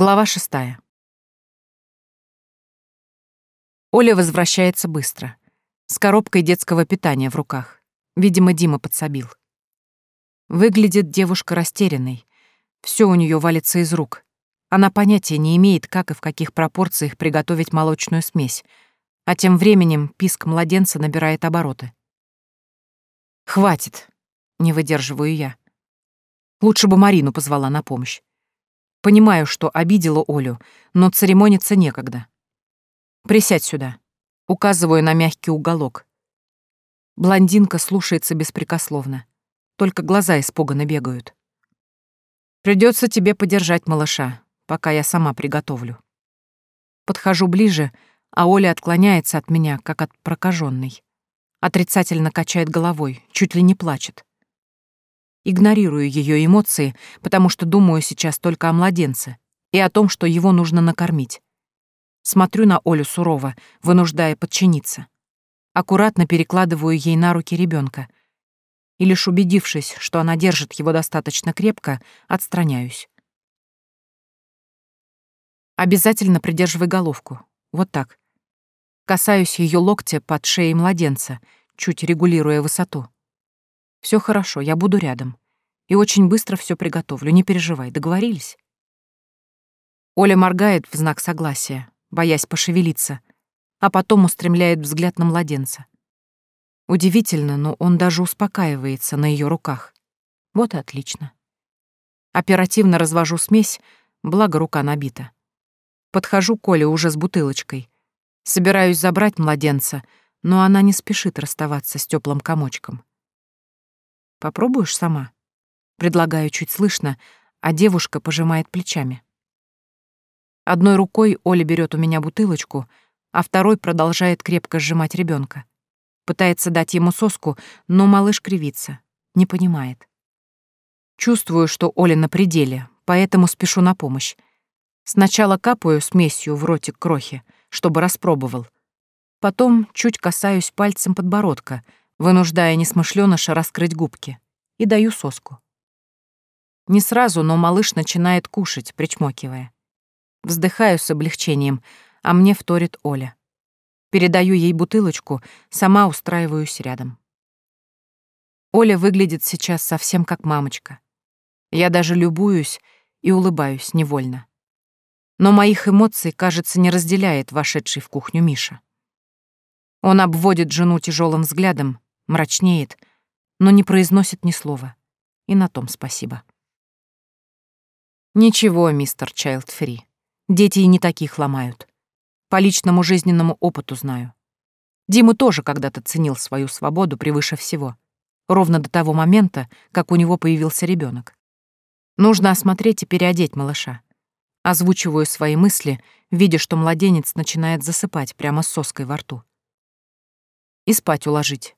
Глава шестая. Оля возвращается быстро, с коробкой детского питания в руках. Видимо, Дима подсобил. Выглядит девушка растерянной. Все у нее валится из рук. Она понятия не имеет, как и в каких пропорциях приготовить молочную смесь, а тем временем писк младенца набирает обороты. «Хватит!» — не выдерживаю я. Лучше бы Марину позвала на помощь. Понимаю, что обидела Олю, но церемониться некогда. «Присядь сюда», — указываю на мягкий уголок. Блондинка слушается беспрекословно. Только глаза испуганно бегают. Придется тебе подержать малыша, пока я сама приготовлю. Подхожу ближе, а Оля отклоняется от меня, как от прокаженной. Отрицательно качает головой, чуть ли не плачет. Игнорирую ее эмоции, потому что думаю сейчас только о младенце и о том, что его нужно накормить. Смотрю на Олю сурово, вынуждая подчиниться. Аккуратно перекладываю ей на руки ребенка, и лишь убедившись, что она держит его достаточно крепко, отстраняюсь. Обязательно придерживай головку. Вот так. Касаюсь ее локтя под шеей младенца, чуть регулируя высоту. Все хорошо, я буду рядом. И очень быстро все приготовлю, не переживай, договорились?» Оля моргает в знак согласия, боясь пошевелиться, а потом устремляет взгляд на младенца. Удивительно, но он даже успокаивается на ее руках. Вот и отлично. Оперативно развожу смесь, благо рука набита. Подхожу к Оле уже с бутылочкой. Собираюсь забрать младенца, но она не спешит расставаться с теплым комочком. Попробуешь сама? Предлагаю чуть слышно, а девушка пожимает плечами. Одной рукой Оля берет у меня бутылочку, а второй продолжает крепко сжимать ребенка. Пытается дать ему соску, но малыш кривится, не понимает. Чувствую, что Оля на пределе, поэтому спешу на помощь. Сначала капаю смесью в ротик крохи, чтобы распробовал. Потом чуть касаюсь пальцем подбородка — вынуждая несмышленыша раскрыть губки, и даю соску. Не сразу, но малыш начинает кушать, причмокивая. Вздыхаю с облегчением, а мне вторит Оля. Передаю ей бутылочку, сама устраиваюсь рядом. Оля выглядит сейчас совсем как мамочка. Я даже любуюсь и улыбаюсь невольно. Но моих эмоций, кажется, не разделяет вошедший в кухню Миша. Он обводит жену тяжелым взглядом, мрачнеет, но не произносит ни слова. И на том спасибо. Ничего, мистер Чайлдфри. Дети и не таких ломают. По личному жизненному опыту знаю. Дима тоже когда-то ценил свою свободу превыше всего. Ровно до того момента, как у него появился ребенок. Нужно осмотреть и переодеть малыша. Озвучиваю свои мысли, видя, что младенец начинает засыпать прямо с соской во рту. И спать уложить,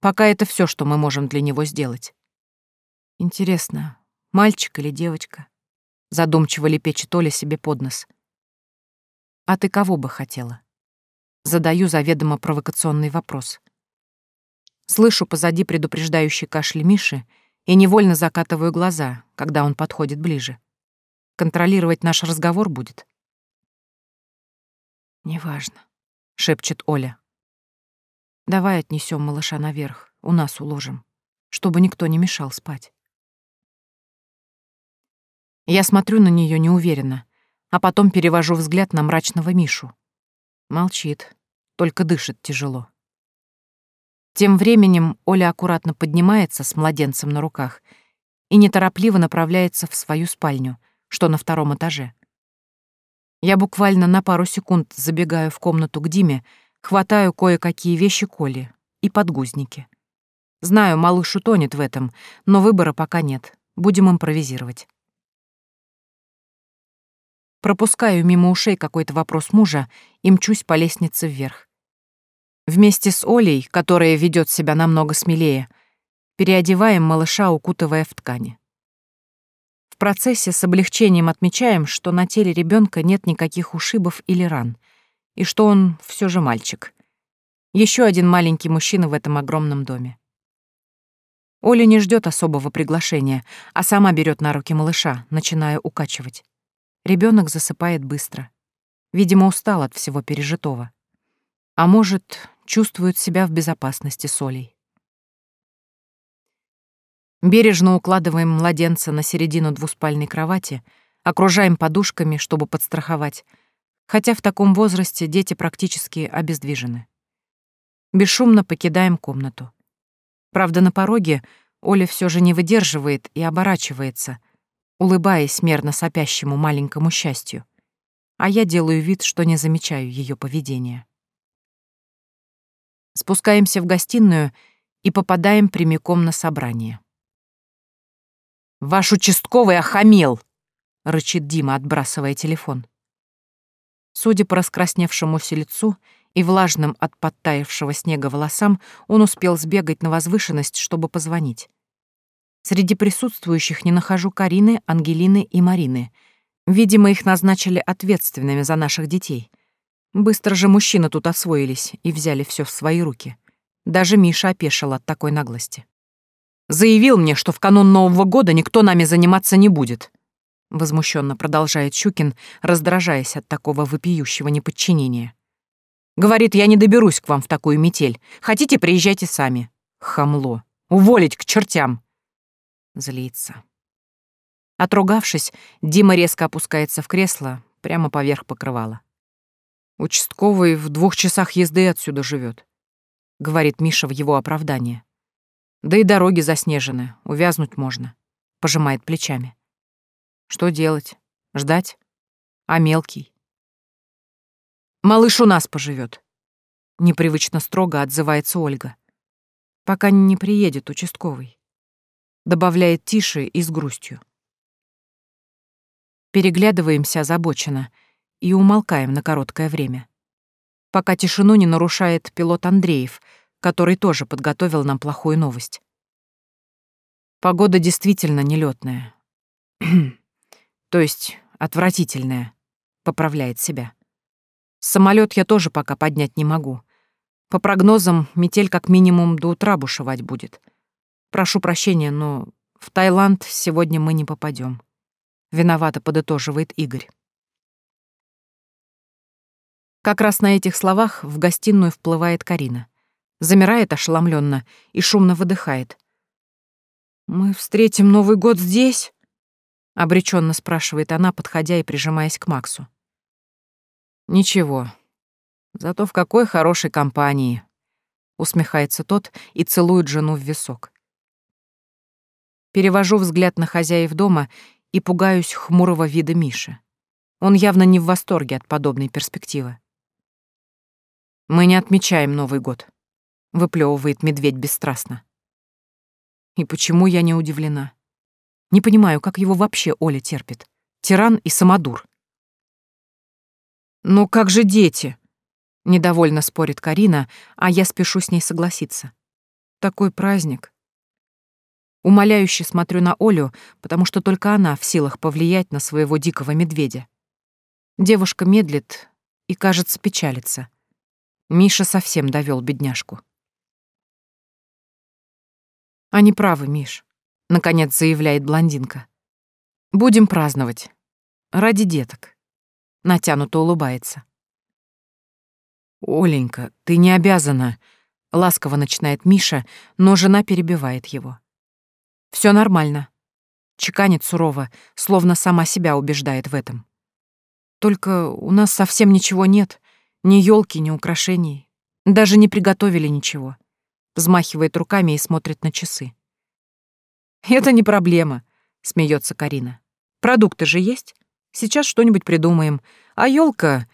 Пока это все, что мы можем для него сделать. Интересно, мальчик или девочка? Задумчиво лепечет Оля себе под нос. А ты кого бы хотела? Задаю заведомо провокационный вопрос. Слышу позади предупреждающий кашель Миши и невольно закатываю глаза, когда он подходит ближе. Контролировать наш разговор будет? «Неважно», — шепчет Оля. Давай отнесем малыша наверх, у нас уложим, чтобы никто не мешал спать. Я смотрю на нее неуверенно, а потом перевожу взгляд на мрачного Мишу. Молчит, только дышит тяжело. Тем временем Оля аккуратно поднимается с младенцем на руках и неторопливо направляется в свою спальню, что на втором этаже. Я буквально на пару секунд забегаю в комнату к Диме, Хватаю кое-какие вещи Коли и подгузники. Знаю, малыш утонет в этом, но выбора пока нет. Будем импровизировать. Пропускаю мимо ушей какой-то вопрос мужа и мчусь по лестнице вверх. Вместе с Олей, которая ведет себя намного смелее, переодеваем малыша, укутывая в ткани. В процессе с облегчением отмечаем, что на теле ребенка нет никаких ушибов или ран — и что он все же мальчик. Еще один маленький мужчина в этом огромном доме. Оля не ждет особого приглашения, а сама берет на руки малыша, начиная укачивать. Ребенок засыпает быстро. Видимо, устал от всего пережитого. А может, чувствует себя в безопасности с Олей. Бережно укладываем младенца на середину двуспальной кровати, окружаем подушками, чтобы подстраховать, хотя в таком возрасте дети практически обездвижены. Бесшумно покидаем комнату. Правда, на пороге Оля все же не выдерживает и оборачивается, улыбаясь мерно сопящему маленькому счастью, а я делаю вид, что не замечаю ее поведения. Спускаемся в гостиную и попадаем прямиком на собрание. «Ваш участковый охамел!» — рычит Дима, отбрасывая телефон. Судя по раскрасневшемуся лицу и влажным от подтаявшего снега волосам, он успел сбегать на возвышенность, чтобы позвонить. Среди присутствующих не нахожу Карины, Ангелины и Марины. Видимо, их назначили ответственными за наших детей. Быстро же мужчины тут освоились и взяли все в свои руки. Даже Миша опешил от такой наглости. Заявил мне, что в канун Нового года никто нами заниматься не будет. Возмущенно продолжает Щукин, раздражаясь от такого вопиющего неподчинения. Говорит, я не доберусь к вам в такую метель. Хотите, приезжайте сами. Хамло. Уволить к чертям. Злится. Отругавшись, Дима резко опускается в кресло, прямо поверх покрывала. Участковый в двух часах езды отсюда живет, говорит Миша в его оправдание. Да и дороги заснежены, увязнуть можно. Пожимает плечами. Что делать? Ждать? А мелкий? Малыш у нас поживет. Непривычно строго отзывается Ольга. Пока не приедет участковый. Добавляет тише и с грустью. Переглядываемся озабоченно и умолкаем на короткое время. Пока тишину не нарушает пилот Андреев — который тоже подготовил нам плохую новость. Погода действительно нелетная. То есть отвратительная, поправляет себя. Самолет я тоже пока поднять не могу. По прогнозам, метель как минимум до утра бушевать будет. Прошу прощения, но в Таиланд сегодня мы не попадем. Виновато подытоживает Игорь. Как раз на этих словах в гостиную вплывает Карина замирает ошеломленно и шумно выдыхает. «Мы встретим Новый год здесь?» — обреченно спрашивает она, подходя и прижимаясь к Максу. «Ничего. Зато в какой хорошей компании!» — усмехается тот и целует жену в висок. Перевожу взгляд на хозяев дома и пугаюсь хмурого вида Миши. Он явно не в восторге от подобной перспективы. «Мы не отмечаем Новый год», — выплевывает медведь бесстрастно. И почему я не удивлена? Не понимаю, как его вообще Оля терпит. Тиран и самодур. «Ну как же дети?» — недовольно спорит Карина, а я спешу с ней согласиться. «Такой праздник». Умоляюще смотрю на Олю, потому что только она в силах повлиять на своего дикого медведя. Девушка медлит и, кажется, печалится. Миша совсем довел бедняжку. Они правы, Миш, наконец заявляет блондинка. Будем праздновать. Ради деток. Натянуто улыбается. Оленька, ты не обязана, ласково начинает Миша, но жена перебивает его. Все нормально. Чеканит сурово, словно сама себя убеждает в этом. Только у нас совсем ничего нет, ни елки, ни украшений. Даже не приготовили ничего взмахивает руками и смотрит на часы. «Это не проблема», — смеется Карина. «Продукты же есть. Сейчас что-нибудь придумаем. А елка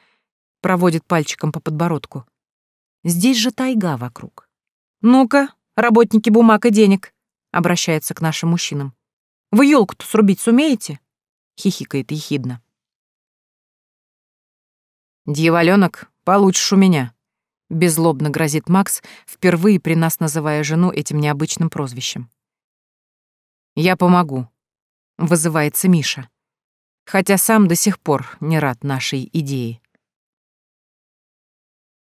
проводит пальчиком по подбородку. «Здесь же тайга вокруг». «Ну-ка, работники бумаг и денег», — обращается к нашим мужчинам. «Вы елку то срубить сумеете?» — хихикает ехидно. «Дьяволёнок, получишь у меня», Беззлобно грозит Макс, впервые при нас называя жену этим необычным прозвищем. «Я помогу», — вызывается Миша, хотя сам до сих пор не рад нашей идее.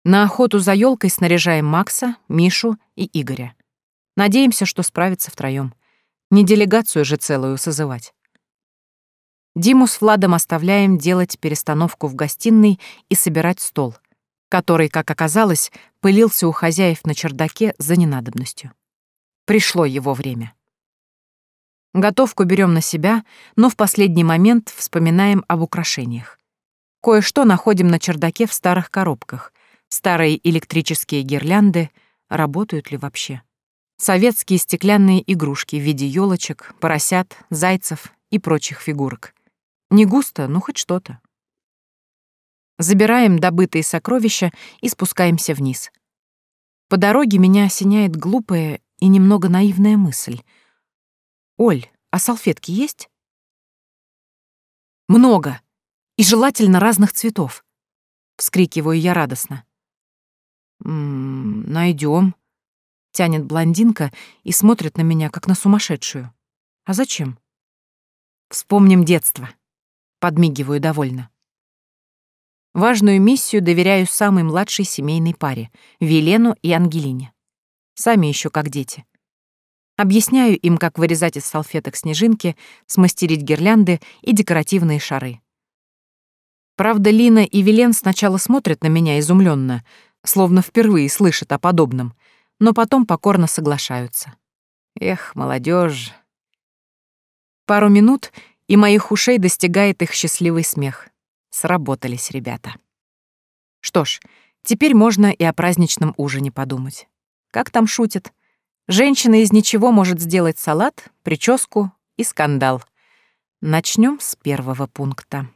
На охоту за елкой снаряжаем Макса, Мишу и Игоря. Надеемся, что справятся втроем. Не делегацию же целую созывать. Диму с Владом оставляем делать перестановку в гостиной и собирать стол, который, как оказалось, пылился у хозяев на чердаке за ненадобностью. Пришло его время. Готовку берем на себя, но в последний момент вспоминаем об украшениях. Кое-что находим на чердаке в старых коробках. Старые электрические гирлянды работают ли вообще? Советские стеклянные игрушки в виде елочек, поросят, зайцев и прочих фигурок. Не густо, но хоть что-то. Забираем добытые сокровища и спускаемся вниз. По дороге меня осеняет глупая и немного наивная мысль. «Оль, а салфетки есть?» «Много! И желательно разных цветов!» — вскрикиваю я радостно. «М -м, найдем, тянет блондинка и смотрит на меня, как на сумасшедшую. «А зачем?» «Вспомним детство», — подмигиваю довольно. Важную миссию доверяю самой младшей семейной паре — Велену и Ангелине. Сами еще как дети. Объясняю им, как вырезать из салфеток снежинки, смастерить гирлянды и декоративные шары. Правда, Лина и Велен сначала смотрят на меня изумленно, словно впервые слышат о подобном, но потом покорно соглашаются. Эх, молодежь. Пару минут, и моих ушей достигает их счастливый смех. Сработались ребята. Что ж, теперь можно и о праздничном ужине подумать. Как там шутят? Женщина из ничего может сделать салат, прическу и скандал. Начнем с первого пункта.